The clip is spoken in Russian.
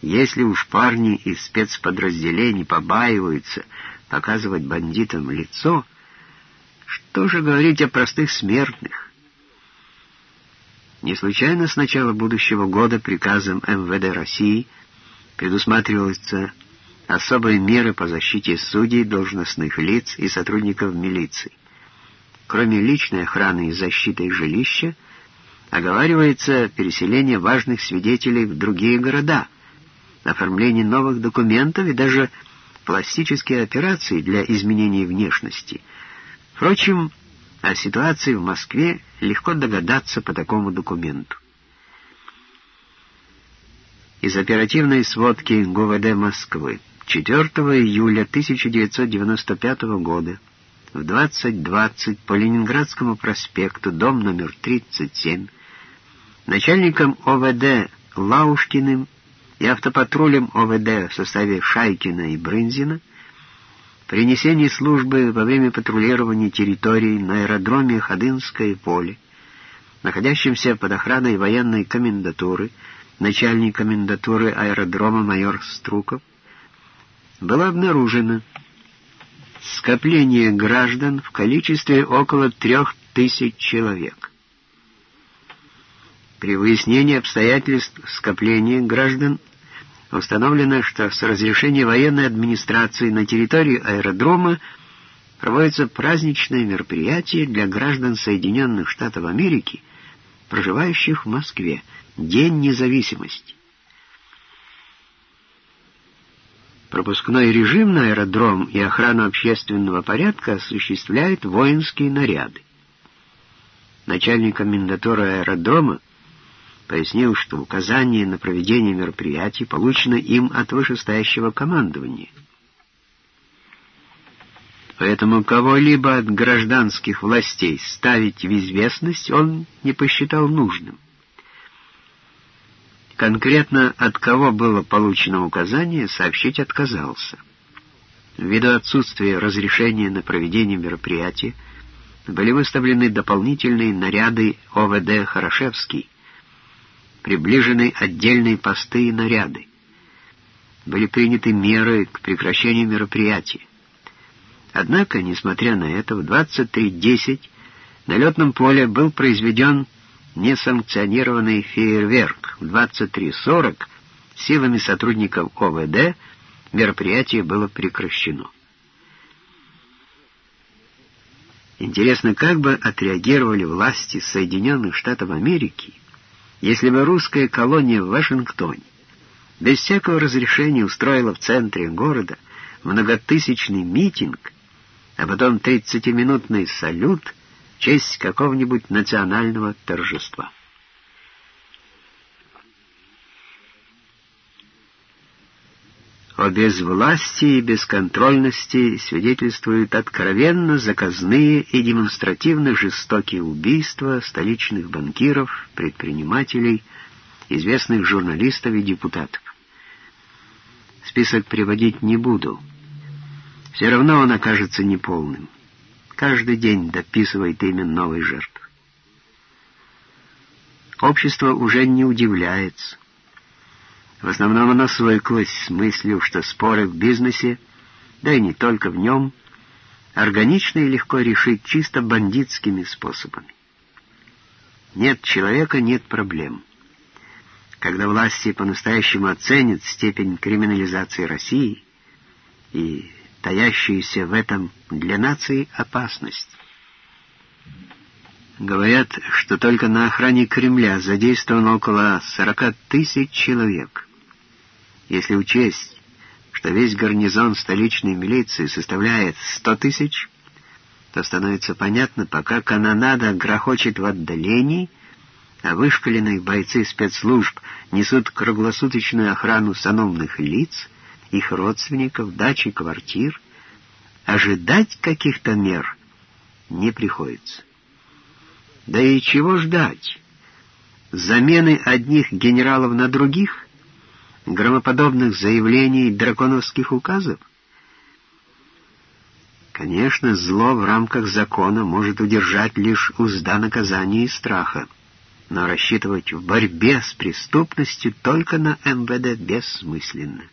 Если уж парни из спецподразделений побаиваются показывать бандитам лицо, что же говорить о простых смертных? Не случайно с начала будущего года приказом МВД России предусматриваются особые меры по защите судей, должностных лиц и сотрудников милиции. Кроме личной охраны и защиты жилища, оговаривается переселение важных свидетелей в другие города, оформление новых документов и даже пластические операции для изменения внешности. Впрочем, о ситуации в Москве легко догадаться по такому документу. Из оперативной сводки ГУВД Москвы 4 июля 1995 года в 20.20 по Ленинградскому проспекту, дом номер 37, начальником ОВД Лаушкиным и автопатрулем ОВД в составе Шайкина и Брынзина при несении службы во время патрулирования территории на аэродроме Ходынское поле, находящемся под охраной военной комендатуры, начальник комендатуры аэродрома майор Струков, было обнаружено скопление граждан в количестве около трех тысяч человек. При выяснении обстоятельств скопления граждан установлено, что с разрешения военной администрации на территории аэродрома проводятся праздничные мероприятия для граждан Соединенных Штатов Америки, проживающих в Москве, День независимости. Пропускной режим на аэродром и охрану общественного порядка осуществляют воинские наряды. Начальник комендатуры аэродрома пояснил, что указание на проведение мероприятий получено им от вышестоящего командования. Поэтому кого-либо от гражданских властей ставить в известность он не посчитал нужным. Конкретно от кого было получено указание, сообщить отказался. Ввиду отсутствия разрешения на проведение мероприятия, были выставлены дополнительные наряды ОВД «Хорошевский», приближены отдельные посты и наряды. Были приняты меры к прекращению мероприятия. Однако, несмотря на это, в 23.10 на летном поле был произведен несанкционированный фейерверк. В 23.40 силами сотрудников ОВД мероприятие было прекращено. Интересно, как бы отреагировали власти Соединенных Штатов Америки, если бы русская колония в Вашингтоне без всякого разрешения устроила в центре города многотысячный митинг, а потом 30-минутный салют в честь какого-нибудь национального торжества. О безвластии и бесконтрольности свидетельствуют откровенно заказные и демонстративно жестокие убийства столичных банкиров, предпринимателей, известных журналистов и депутатов. Список приводить не буду. Все равно он окажется неполным. Каждый день дописывает имя новой жертвы. Общество уже не удивляется. В основном оно свыклось с мыслью, что споры в бизнесе, да и не только в нем, органично и легко решить чисто бандитскими способами. Нет человека — нет проблем. Когда власти по-настоящему оценят степень криминализации России и таящуюся в этом для нации опасность. Говорят, что только на охране Кремля задействовано около 40 тысяч человек. Если учесть, что весь гарнизон столичной милиции составляет сто тысяч, то становится понятно, пока канонада грохочет в отдалении, а вышкаленные бойцы спецслужб несут круглосуточную охрану сановных лиц, их родственников, дач и квартир, ожидать каких-то мер не приходится. Да и чего ждать? Замены одних генералов на других — громоподобных заявлений драконовских указов? Конечно, зло в рамках закона может удержать лишь узда наказания и страха. но рассчитывать в борьбе с преступностью только на МВД бессмысленно.